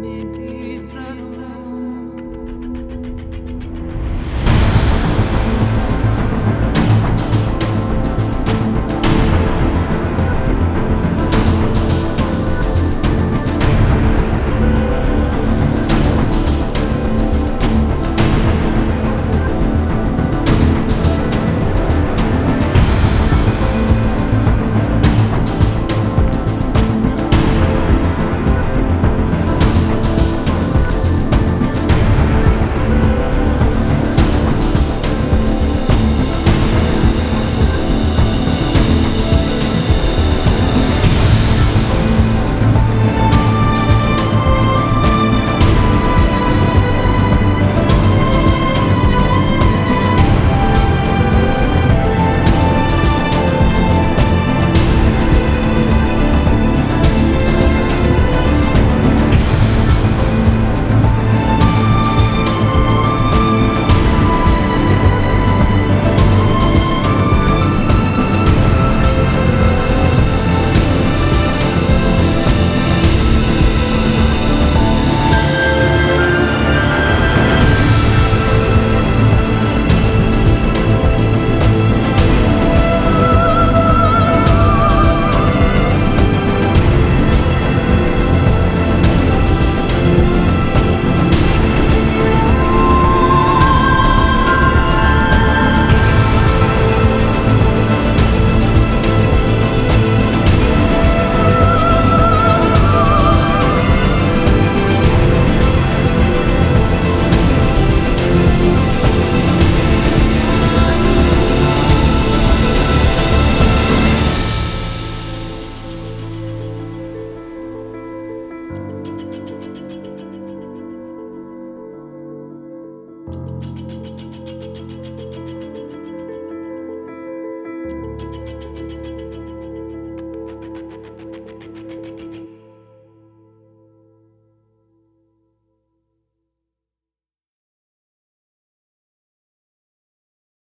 Медистрана.